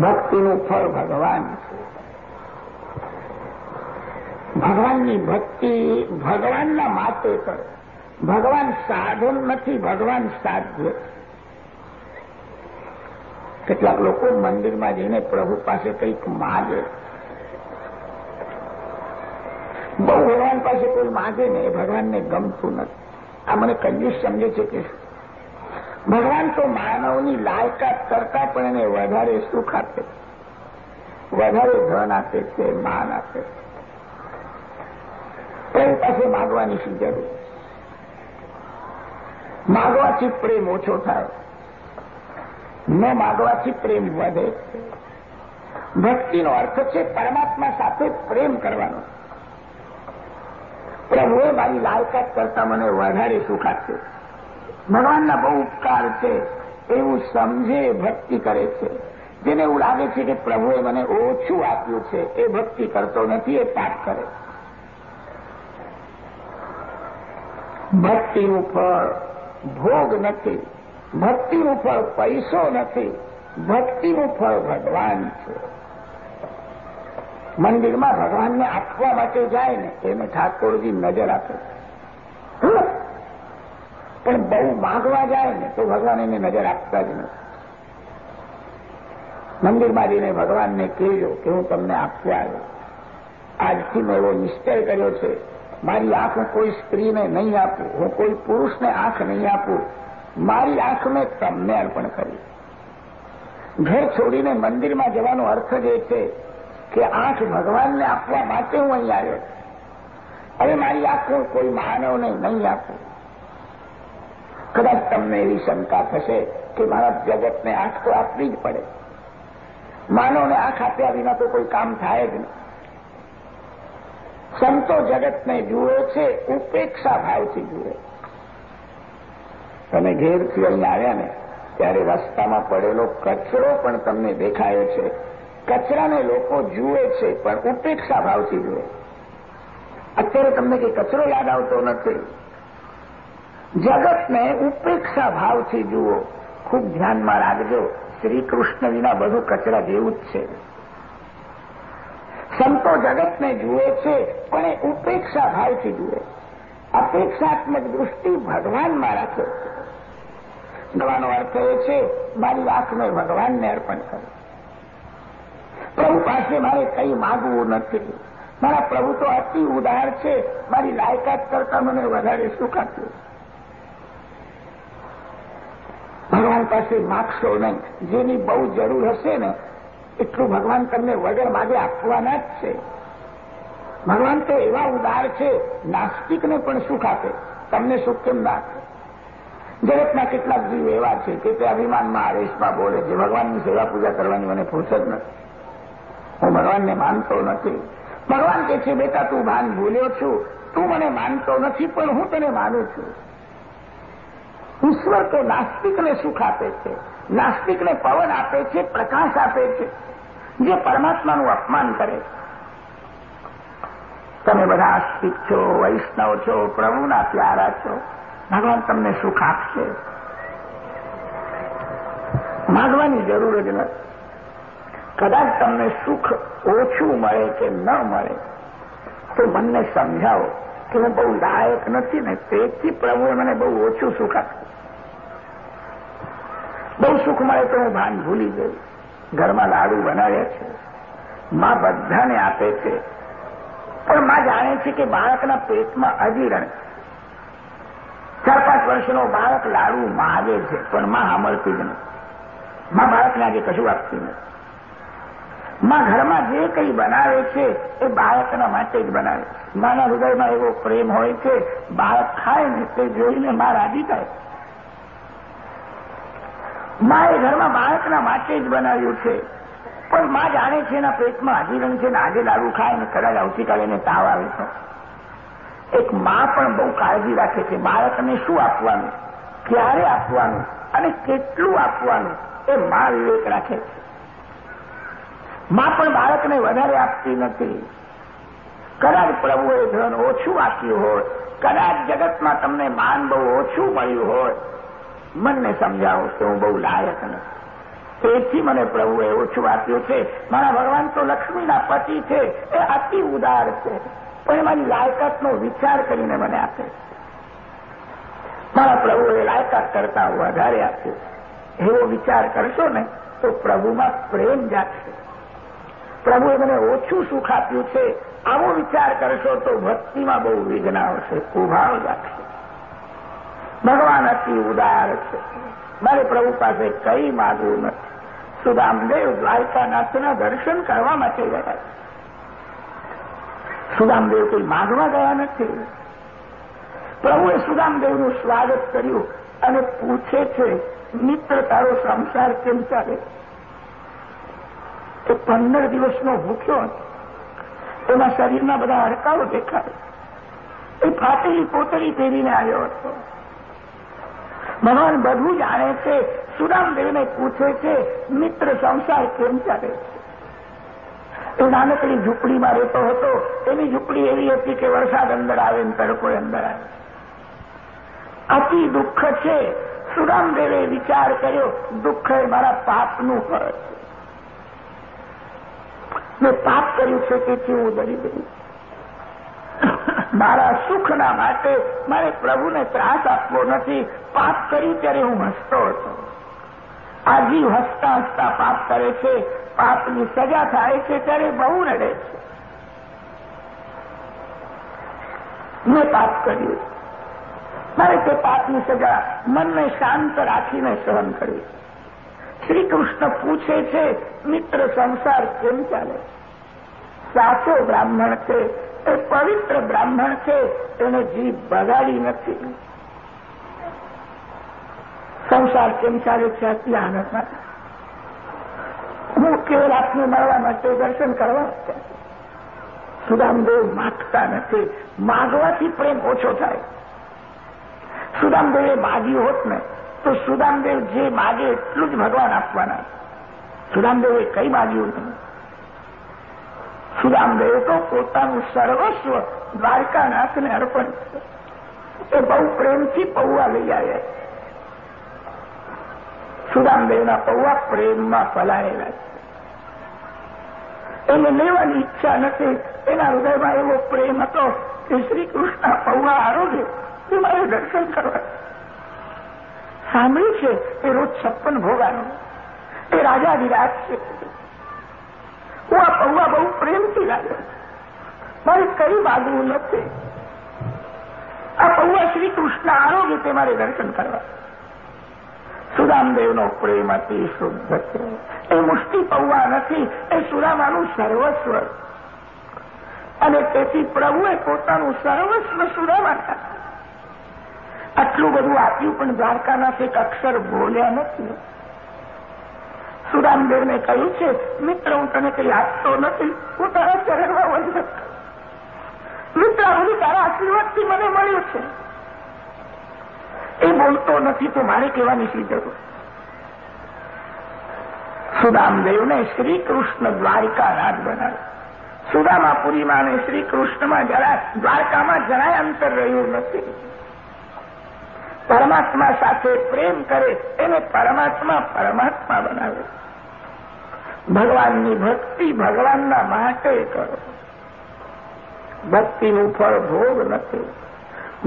ભક્તિનું ફળ ભગવાન છે. ભગવાનની ભક્તિ ભગવાનના માટે કરો ભગવાન સાધન નથી, ભગવાન સાધ્ય. કેટલાક લોકો મંદિરમાં જઈને પ્રભુ પાસે કંઈક માગે. બહુ ભગવાન પાસે કોઈ માગે ને, એ ભગવાનને ગમતું નથી. આ મને કંજૂસ સમજે છે કે ભગવાન તો માનવની લાયકાત કરતા પણ એને વધારે સુખ આપે વધારે ધન આપે છે, માન આપે પ્રેમ પાસે માગવાની શું જરૂર? માગવાથી પ્રેમ ઓછો થાય. ન માગવાથી પ્રેમ વધે. ભક્તિનો અર્થ છે પરમાત્મા સાથે પ્રેમ કરવાનો. પ્રભુએ મારી લાયકાત કરતા મને વધારે સુખ આપશે. ભગવાનના બહુ ઉપકાર છે. એવું સમજે, ભક્તિ કરે છે. જેને એવું લાગે છે કે પ્રભુએ મને ઓછું આપ્યું છે, એ ભક્તિ કરતો નથી, એ પાપ કરે. ભક્તિનું ફળ, ભોગ નથી. ભક્તિનું ફળ પૈસો નથી. ભક્તિનું ફળ ભગવાન છે. મંદિરમાં ભગવાનને આપવા માટે જાય ને, એને ઠાકોરજી નજર આપે. પણ બહુ માગવા જાય ને, તો ભગવાન એને નજર આપતા જ નથી. મંદિરમાં જઈને ભગવાનને કહેજો કે હું તમને આપવા આવ્યો. આજથી મેં એવો નિશ્ચય કર્યો છે. મારી આંખ કોઈ સ્ત્રીને નહીં આપું, હું કોઈ પુરુષને આંખ નહીં આપું, મારી આંખ મેં તમને અર્પણ કરી. ઘર છોડીને મંદિરમાં જવાનો અર્થ જ એ છે કે આંખ ભગવાનને આપવા માટે હું અહીં આવ્યો હવે મારી આંખ કોઈ માનવને નહીં આપું. કદાચ તમને એવી શંકા થશે કે મારા જગતને આંખ તો આપવી જ પડે. માનવને આંખ આપ્યા વિના તો કોઈ કામ થાય જ નહીં. સંતો જગતને જુએ છે, ઉપેક્ષા ભાવથી જુએ. તમે ઘેર અહીં આવ્યા ને, ત્યારે રસ્તામાં પડેલો કચરો પણ તમને દેખાયો છે. કચરાને લોકો જુએ છે, પણ ઉપેક્ષા ભાવથી જુએ. અત્યારે તમને કંઈ કચરો યાદ આવતો નથી. જગતને ઉપેક્ષા ભાવથી જુઓ. ખૂબ ધ્યાનમાં રાખજો. શ્રી કૃષ્ણ વિના બધું કચરા જેવું જ છે. સંતો જગતને જુએ છે, પણ એ ઉપેક્ષા ભાવથી જુએ. અપેક્ષાત્મક દૃષ્ટિ ભગવાનમાં રાખે ભગવાનો અર્થ એ છે, મારી આંખ ભગવાનને અર્પણ કરી. પ્રભુ પાસે મારે કંઈ માગવું નથી. મારા પ્રભુ તો અતિ ઉદાર છે, મારી લાયકાત કરતા મને વધારે સુખ આપ્યું ભગવાન પાસે માગશો નહીં, જેની બહુ જરૂર હશે ને એટલું ભગવાન તમને વગર માગે આપવાના જ છે. ભગવાન તો એવા ઉદાર છે, નાસ્તિકને પણ સુખ આપે, તમને સુખ કેમ ના જગતના કેટલાક જીવ એવા છે કે તે અભિમાનમાં આવેશમાં બોલે છે, ભગવાનની સેવા પૂજા કરવાની મને ફુરસદ નથી. હું ભગવાનને માનતો નથી. ભગવાન કે છે, બેટા, તું ભાન ભૂલ્યો છું. તું મને માનતો નથી, પણ હું તને માનું છું. ઈશ્વર તો નાસ્તિકને સુખ આપે છે, નાસ્તિકને પવન આપે છે, પ્રકાશ આપે છે. જે પરમાત્માનું અપમાન કરે તમે બધા આસ્તિક છો, વૈષ્ણવ છો, પ્રભુના પ્યારા છો. ભગવાન તમને સુખ આપશે. માગવાની જરૂર જ નથી. કદાચ તમને સુખ ઓછું મળે કે ન મળે, તો મનને સમજાવો કે હું બહુ લાયક નથી ને તેથી પ્રભુએ મને બહુ ઓછું સુખ આપ્યું. બહુ સુખ મળે તો હું ભાન ભૂલી ગઈ. ઘરમાં લાડુ બનાવે છે. માં બધાને આપે છે. પણ માં જાણે છે કે બાળકના પેટમાં અજીરણ. ચાર પાંચ વર્ષનો બાળક લાડુ માગે છે, પણ માં સાંભળતી જ નથી. માં બાળકને આજે કશું આપતી નથી. માં ઘરમાં જે કંઈ બનાવે છે, એ બાળકના માટે જ બનાવે છે. માના હૃદયમાં એવો પ્રેમ હોય છે, બાળક ખાય ને તે જોઈને માં રાજી થાય. માએ ઘરમાં બાળકના માટે જ બનાવ્યું છે. પણ માં જાણે છે એના પેટમાં આજીવન છે ને આજે લાડુ ખાય ને કદાચ આવતીકાલે એને તાવ આવે છે. એક માં પણ બહુ કાળજી રાખે છે. બાળકને શું આપવાનું? ક્યારે આપવાનું? અને કેટલું આપવાનું? એ માં વિવેક રાખે છે. માં પણ બાળકને વધારે આપતી નથી. કદાચ પ્રભુએ ધન ઓછું આપ્યું હોય, કદાચ જગતમાં તમને માન બહુ ઓછું મળ્યું હોય મનને સમજાવો કે હું બહુ લાયક નથી. તેથી મને પ્રભુએ ઓછું આપ્યું છે. મારા ભગવાન તો લક્ષ્મીના પતિ છે. એ અતિ ઉદાર છે. પણ એ લાયકાતનો વિચાર કરીને મને આપે મારા પ્રભુએ લાયકાત કરતા વધારે આપ્યું એવો વિચાર કરશો ને, તો પ્રભુમાં પ્રેમ જાગશે. પ્રભુએ મને ઓછું સુખ આપ્યું છે. આવો વિચાર કરશો તો ભક્તિમાં બહુ વિઘ્ન આવશે, કુભાવ જાગશે. ભગવાન અતિ ઉદાર છે. મારે પ્રભુ પાસે કઈ માગવું નથી. સુદામદેવ દ્વારકાનાથના દર્શન કરવા માટે ગયા. સુદામદેવ કોઈ માગવા ગયા નથી. પ્રભુએ સુદામદેવનું સ્વાગત કર્યું અને પૂછે છે, મિત્ર, તારો સંસાર કેમ ચાલે? એ પંદર દિવસનો ભૂખ્યો હતો. એના શરીરના બધા હડકાઓ દેખાય. એ ફાટેલી પોતળી પહેરીને આવ્યો હતો. ભગવાન બધું જાણે છે. સુદામદેવને પૂછે છે, મિત્ર, સંસાર કેમ ચાલે એ નાનકડી ઝૂંપડીમાં રહેતો હતો. એની ઝૂંપડી એવી હતી કે વરસાદ અંદર આવે ને તડકો અંદર આવે. અતિ દુઃખ છે. સુદામદેવે વિચાર કર્યો, દુઃખ એ મારા પાપનું ફળ છે. મેં પાપ કર્યું છે તેથી હું દરિદ્ર. મારા સુખના માટે મારે પ્રભુને ત્રાસ આપવો નથી. પાપ કર્યું ત્યારે હું હસતો હતો. આ જીવ હસતા હસતા પાપ કરે છે, પાપની સજા થાય છે ત્યારે બહુ રડે છે. મેં પાપ કર્યું. મારે તે પાપની સજા મનને શાંત રાખીને સહન કરવી. શ્રી કૃષ્ણ પૂછે છે, મિત્ર, સંસાર કેમ ચાલે? સાચો બ્રાહ્મણ છે, એ પવિત્ર બ્રાહ્મણ છે, એને જીભ બગાડી નથી. સંસાર કેમ ચાલે છે અતિ આનંદમાં હું કેવળ આપને મળવા માટે દર્શન કરવા સુદામદેવ માગતા નથી. માગવાથી પ્રેમ ઓછો થાય. સુદામદેવે માગ્યું હોત ને, તો સુદામદેવ જે માગે એટલું જ ભગવાન આપવાના. સુદામદેવે કઈ માગ્યું નહીં. સુદામદેવ તો પોતાનું સર્વસ્વ દ્વારકાનાથને અર્પણ એ બહુ પ્રેમથી પૌવા લઈ આવ્યા. સુદામદેવના પૌવા પ્રેમમાં ફલાયેલા છે એને લેવાની ઈચ્છા નથી એના હૃદયમાં એવો પ્રેમ હતો કે શ્રી કૃષ્ણ પૌવા આરોગ્ય એ મારે દર્શન કરવા સાંભળ્યું છે એ રોજ છપ્પન ભોગાનું એ રાજા વિરાટ છે હું આ પૌવા બહુ પ્રેમથી લાગ્યો મારે કઈ બાજુ નથી આ પૌવા શ્રી કૃષ્ણ આરોગ્ય તે મારે દર્શન કરવા સુદામદેવનો પ્રેમ અતિ શુદ્ધ છે એ મુષ્ટિ પૌવા નથી એ સુદામાનું સર્વસ્વ અને તેથી પ્રભુએ પોતાનું સર્વસ્વ સુદામા આટલું બધું આપ્યું પણ દ્વારકાના એક અક્ષર બોલ્યા નથી. સુદામદેવને કહ્યું છે, મિત્ર, હું તને કઈ આપતો નથી. હું તારા ચરણમાં વંદન મિત્ર, હું તારા આશીર્વાદથી મને મળ્યું છે. એ બોલતો નથી તો મારે કહેવાની શી જરૂર? સુદામદેવને શ્રી દ્વારિકા રાજ બનાવ્યો. સુદામાપુરીમાં અને શ્રી કૃષ્ણમાં દ્વારકામાં જરાય અંતર રહ્યું નથી. પરમાત્મા સાથે પ્રેમ કરે એને પરમાત્મા પરમાત્મા બનાવે. ભગવાનની ભક્તિ ભગવાનના માટે કરો. ભક્તિનું ફળ ભોગ નથી.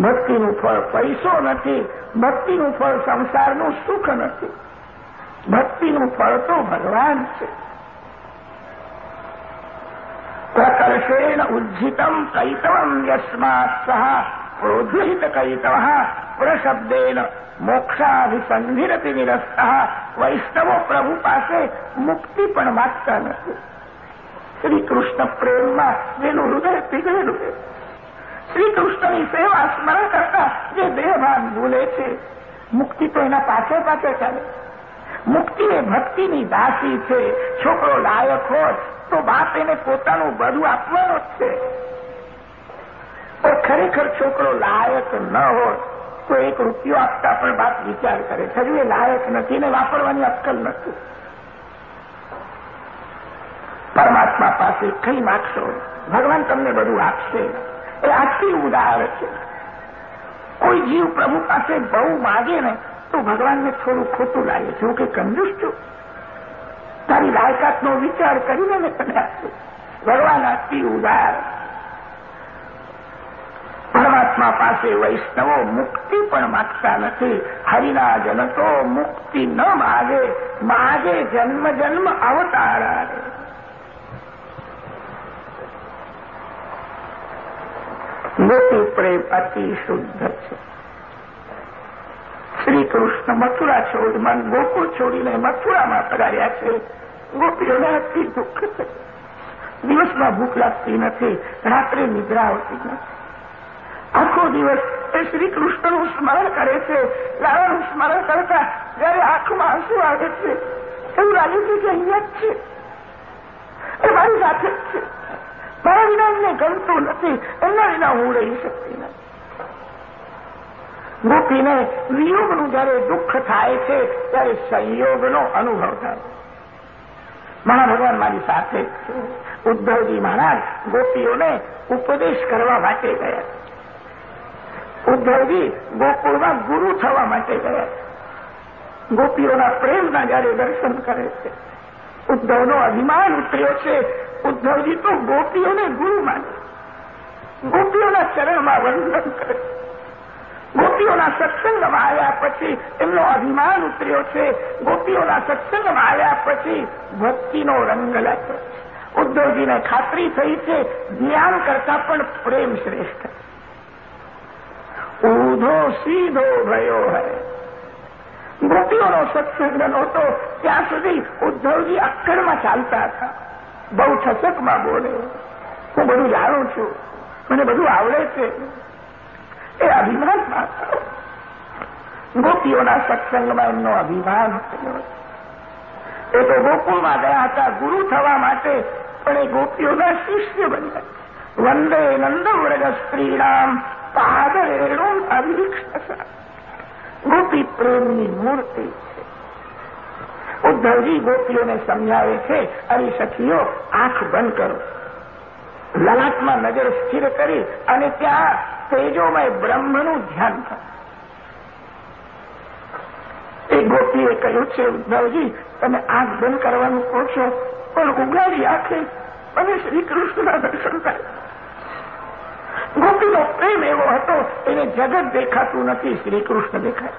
ભક્તિનું ફળ પૈસો નથી, ભક્તિનું ફળ સંસારનું સુખ નથી. ભક્તિનું ફળ તો ભગવાન છે. પ્રકર્ષેણ ઉજ્જિતમ કૈતવમ યસ્માત સહ પ્રોજ્વલિત કૈતવ, પ્રશબ્દેન મોક્ષાભિસંધિરતિ નિરસ્ત વૈષ્ણવો પ્રભુ પાસે મુક્તિ પણ માગતા નથી. શ્રી કૃષ્ણ પ્રેમમાં જેનું હૃદય પીગળેલું છે શ્રી કૃષ્ણની સેવા સ્મરણ કરતા જે દેહભાન ભૂલે છે, મુક્તિ તો એના પાછળ પાછે ચાલે. મુક્તિ એ ભક્તિની દાસી છે, છોકરો લાયક હોત તો બાપ એને પોતાનું બધું આપવાનો જ છે. પણ ખરેખર છોકરો લાયક ન હોય તો એક રૂપિયો આપતા પણ બાપ વિચાર કરે ખરું એ લાયક નથી ને વાપરવાની અક્કલ નથી. પરમાત્મા પાસે કઈ માગશો? ભગવાન તમને બધું આપશે. એ આખી ઉદાહરણ છે. કોઈ જીવ પ્રભુ પાસે બહુ માગે ને તો ભગવાનને થોડું ખોટું લાગે. હું કે કંજૂસ છું તારી લાયકાતનો વિચાર કરીને મેં તને ભગવાન આટલી ઉદાર. પરમાત્મા પાસે વૈષ્ણવો મુક્તિ પણ માગતા નથી. હરિના જન મુક્તિ ન માગે માગે જન્મ જન્મ અવતારા ગોપી પ્રેમ અતિ શુદ્ધ છે. શ્રી કૃષ્ણ મથુરા છોડમાં ગોકુળ છોડીને મથુરામાં પધાર્યા છે. ગોપીઓને અતિ દુઃખ છે. દિવસમાં ભૂખ લાગતી નથી, રાત્રે નિદ્રા આવતી નથી. આખો દિવસ એ શ્રી કૃષ્ણનું સ્મરણ કરે છે. લાલાનું સ્મરણ કરતા જયારે આંખમાં આંસુ આવે છે, એવું લાગે છે કે અહીંયા જ છે. એ મારી સાથે જ છે. મારા વિના એમને ગમતું નથી. એમના વિના હું રહી શકતી નથી. ગોપીને વિયોગનું જયારે દુઃખ થાય છે, ત્યારે સંયોગનો અનુભવ થાય. મહા ભગવાન મારી સાથે ઉદ્ધવજી મહારાજ ગોપીઓને ઉપદેશ કરવા માટે ગયા. ઉદ્ધવજી ગોકુળમાં ગુરુ થવા માટે ગયા. ગોપીઓના પ્રેમના જયારે દર્શન કરે છે, ઉદ્ધવનો અભિમાન ઉતર્યો છે ઉદ્ધવજી તો ગોપીઓને ગુરુ માને. ગોપીઓના ચરણમાં વંદન કરે. ગોપીઓના સત્સંગમાં આવ્યા પછી એમનો અભિમાન ઉતર્યો છે. ગોપીઓના સત્સંગમાં આવ્યા પછી ભક્તિનો રંગ લાગ્યો ઉદ્ધવજીને ખાતરી થઈ છે, જ્ઞાન કરતા પણ પ્રેમ શ્રેષ્ઠ ઊંધો સીધો ભયો હૈ. ગોપીઓનો સત્સંગ નહોતો. ત્યાં સુધી ઉદ્ધવજી અક્કડમાં ચાલતા હતા. બહુ છસકમાં બોલે? હું બધું જાણું છું. મને બધું આવડે છે. એ અભિમાન માત્ર ગોપીઓના સત્સંગમાં એમનો અભિમાન એ તો ગોકુળમાં ગયા હતા, ગુરુ થવા માટે, પણ એ ગોપીઓના શિષ્ય બન્યા. વંદે નંદવ્રજ સ્ત્રીણામ પાદરેણુ અભિક્ષ ગોપી પ્રેમની મૂર્તિ ઉદ્ધવજી ગોપીઓને સમજાવે છે, અરે સખીઓ, આંખ બંધ કરો. લલાટમાં નજર સ્થિર કરી અને ત્યાં તેજોમય બ્રહ્મનું ધ્યાન કરો એ ગોપીએ કહ્યું, છે ઉદ્ધવજી, તમે આંખ બંધ કરવાનું કહો છો, પણ ઉગાડી આંખે અને શ્રી કૃષ્ણના દર્શન થાય. ગોપીનો પ્રેમ એવો હતો, એને જગત દેખાતું નથી શ્રી કૃષ્ણ દેખાય.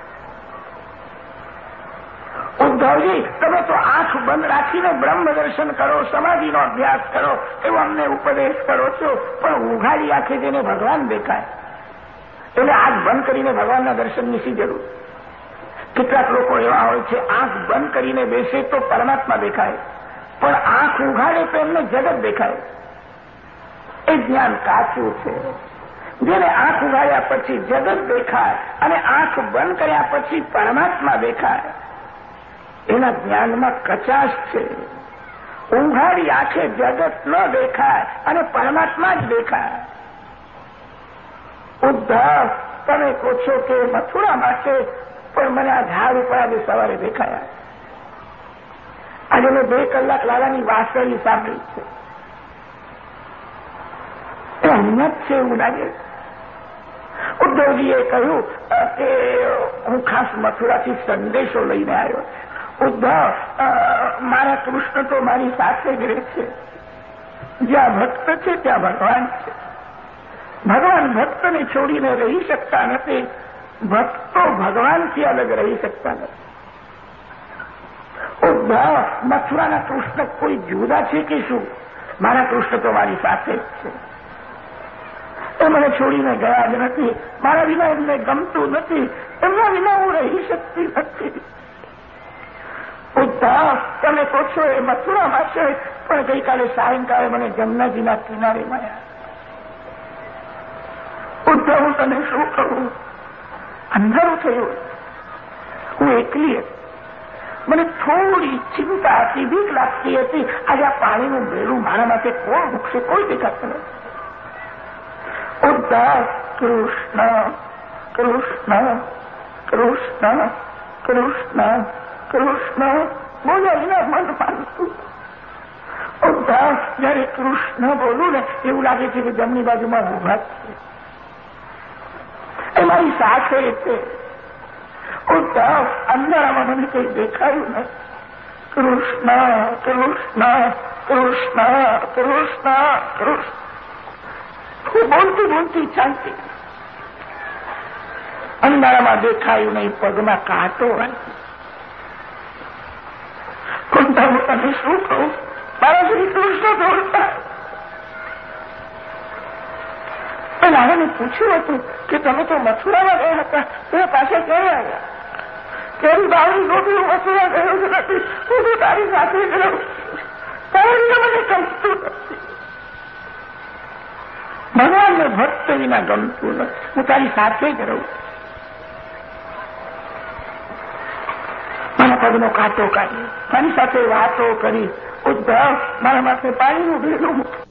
ઉદ્ધવજી, તમે તો આંખ બંધ રાખીને બ્રહ્મ દર્શન કરો, સમાધિનો અભ્યાસ કરો, એવો અમને ઉપદેશ કરો છો. પણ ઉઘાડી આંખે જેને ભગવાન દેખાય, એટલે આંખ બંધ કરીને ભગવાનના દર્શનની શી જરૂર. કેટલાક લોકો એવા હોય છે, આંખ બંધ કરીને બેસે તો પરમાત્મા દેખાય, પણ આંખ ઉઘાડે તો એમને જગત દેખાય. એ જ્ઞાન કાચું છે. જેને આંખ ઉઘાડ્યા પછી જગત દેખાય, અને આંખ બંધ કર્યા પછી પરમાત્મા દેખાય. એના જ્ઞાનમાં કચાશ છે. ઉઘાડી આંખે જગત ન દેખાય અને પરમાત્મા જ દેખાય. ઉદ્ધવ તમે કહો છો કે મથુરા માટે પણ મને આ ઝાડ ઉપર આજે સવારે દેખાયા. આજે મેં બે કલાક લાલાની વાસળી સાંભળી છે. એ હિંમત છે એવું લાગે. ઉદ્ધવજીએ કહ્યું કે હું ખાસ મથુરાથી સંદેશો લઈને આવ્યો. ઉદ્ધવ મારા કૃષ્ણ તો મારી સાથે જ રહે છે. જ્યાં ભક્ત છે, ત્યાં ભગવાન છે. ભગવાન ભક્તને છોડીને રહી શકતા નથી. ભક્તો ભગવાનથી અલગ રહી શકતા નથી. ઉદ્ધવ મથુરાના કૃષ્ણ કોઈ જુદા છે કે શું? મારા કૃષ્ણ તો મારી સાથે જ છે. એ મને છોડીને ગયા જ નથી. મારા વિના એમને ગમતું નથી. એમના વિના હું રહી શકતી નથી. ઉદ્ધવ, તમે કહો છો એ મથુરામાં છે? પણ ગઈકાલે સાયંકાળે મને જમનાજીના કિનારે મળ્યા. ઉદ્ધવ, હું તને શું કહું? અંધારું થયું. હું એકલી હતી. મને થોડી ચિંતા હતી, બીક લાગતી હતી. આજે આ પાણીનું બેડું મારા માટે કોણ મૂકશે કોઈ દેખાત નથી. ઉદ્ધા કૃષ્ણ કૃષ્ણ કૃષ્ણ કૃષ્ણ. કૃષ્ણ. બોલ્યા વિના મન માનતું ઉદ્ધાર જયારે કૃષ્ણ બોલું ને, એવું લાગે છે કે જમણી બાજુમાં ઊભા છે. એ મારી સાથે છે. ઉદ્ધવ અંધારામાં મને કંઈ દેખાયું નહીં કૃષ્ણ કૃષ્ણ કૃષ્ણ કૃષ્ણ કૃષ્ણ. હું બોલતી બોલતી ચાલતી. અંધારામાં દેખાયું નહીં, પગમાં કાંટો કુંતા હું તને શું કહું મારા શ્રી કૃષ્ણ દોડતા લાલાને પૂછ્યું હતું કે તમે તો મથુરામાં ગયા હતા તે પાસે ક્યારે આવ્યા તેરી બાવડી ગોપી હું મથુરા ગયો જ નથી હું તો તારી સાથે ગયો તારી મને ગમતું નથી ભગવાનને ભક્ત વિના ગમતું નથી. હું તારી સાથે જ મારા પગનો કાંટો કાઢી મારી સાથે વાતો કરી ઉદ્ધવ મારા માટે પાણીનું ભેડું મૂક્યું.